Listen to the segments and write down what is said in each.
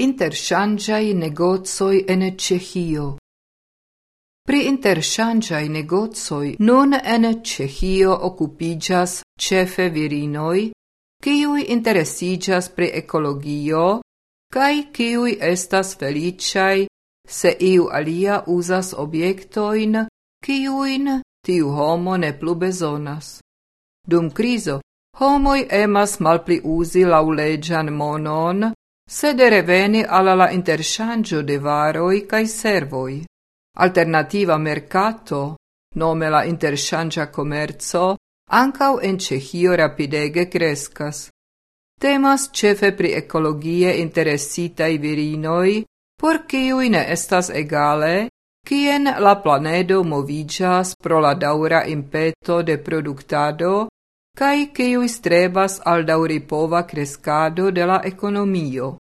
Interŝanĝaj negocoj en Ĉeĥio. Pri interŝanĝaj negocoj nun en Ĉeĥio okupiĝas ĉefe virinoj, kiuj interesiĝas pri ekologio kaj kiuj estas feliĉaj se iu alia uzas objektojn, kiujn tiu homo ne plu bezonas. Dum krizo homoj emas malpli uzi laŭleĝan monon sed reveni alla la interŝanĝo de varoj kaj servoj. Alternativa mercato, nome la interŝanĝa komerco, ankaŭ en Ĉeĥio rapidege kreskas. Temas ĉefe pri ekologie interesitaj virinoj, por kiuj ne estas egale, kien la planedo moviĝas pro la daŭra impeto de produktado kaj kiuj strebas al daŭripova kreskado de la ekonomio.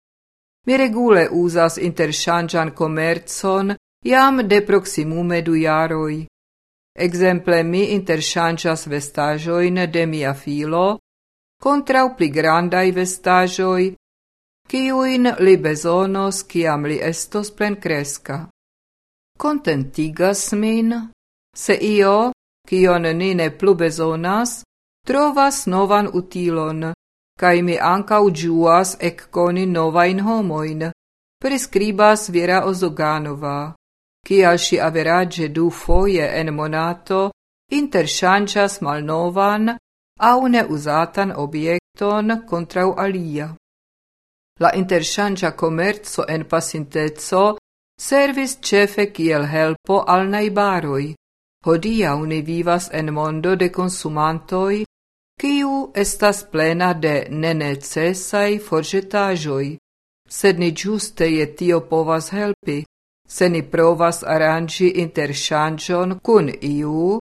Mi regule uzas interŝanĝan komercon jam de proximume du jaroj. Exemple mi interŝanĝas vestaĵojn de mia filo kontraŭ pli grandaj vestaĵoj, kiujn li bezonos kiam li estos plenkreska. Kontentigas min, se io, kion ni ne plu bezonas, trovas novan utilon, kai mi ancau ĝuas ekkoni novajn homojn, priskribas Viera Ozoganova, kial ŝi averaĝe du foje en monato interŝanĝas malnovan aŭ neuzatan objekton kontraŭ alia. La interŝanĝa komerco en pasinteco servis ĉefe kiel helpo al najbaroj. Hodiaŭ ni vivas en mondo de konsumantoj kiu estas plena de nenecesaj forĵetaĵoj, sed ni ĝuste je tio povas helpi, se ni provas aranĝi interŝanĝon kun iu,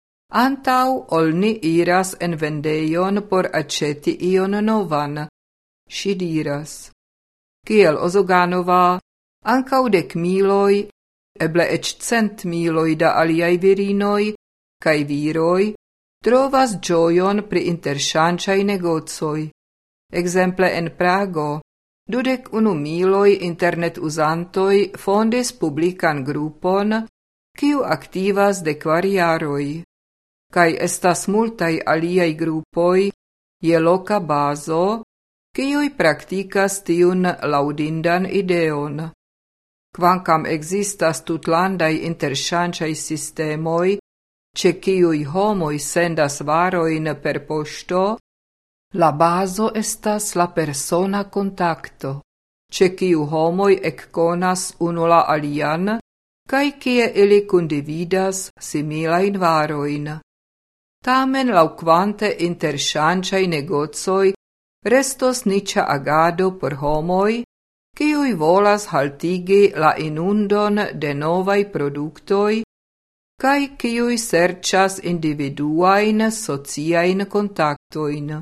antaŭ ol ni iras en vendejon por aĉeti ion novan. Ŝi diras. Kiel Ozoganova, ankaŭ dek miloj, eble eĉ cent miloj da aliaj virinoj kaj viroj trovas gioion pri interŝanĉaj negocoj. Exemple en Prago, dudek unu miloj internet uzantoj fondis publikan grupon, kiu aktivas de kvar jaroj. Kaj estas multaj aliaj grupoj je loka bazo, kiuj praktikas tiun laudindan ideon. Kvankam existas tutlandaj interŝanĉaj sistemoj, ce ciui homoi sendas varoin per posto, la baso estas la persona contacto, ce ciu homoi ecconas unu la alian, cae cie ili condividas similain varoin. Tamen lauquante interŝanĉaj negocoj restos niĉa agado por homoj, kiuj volas haltigi la inundon de novaj produktoj kai kiuj serĉas individuajn sociajn kontaktojn.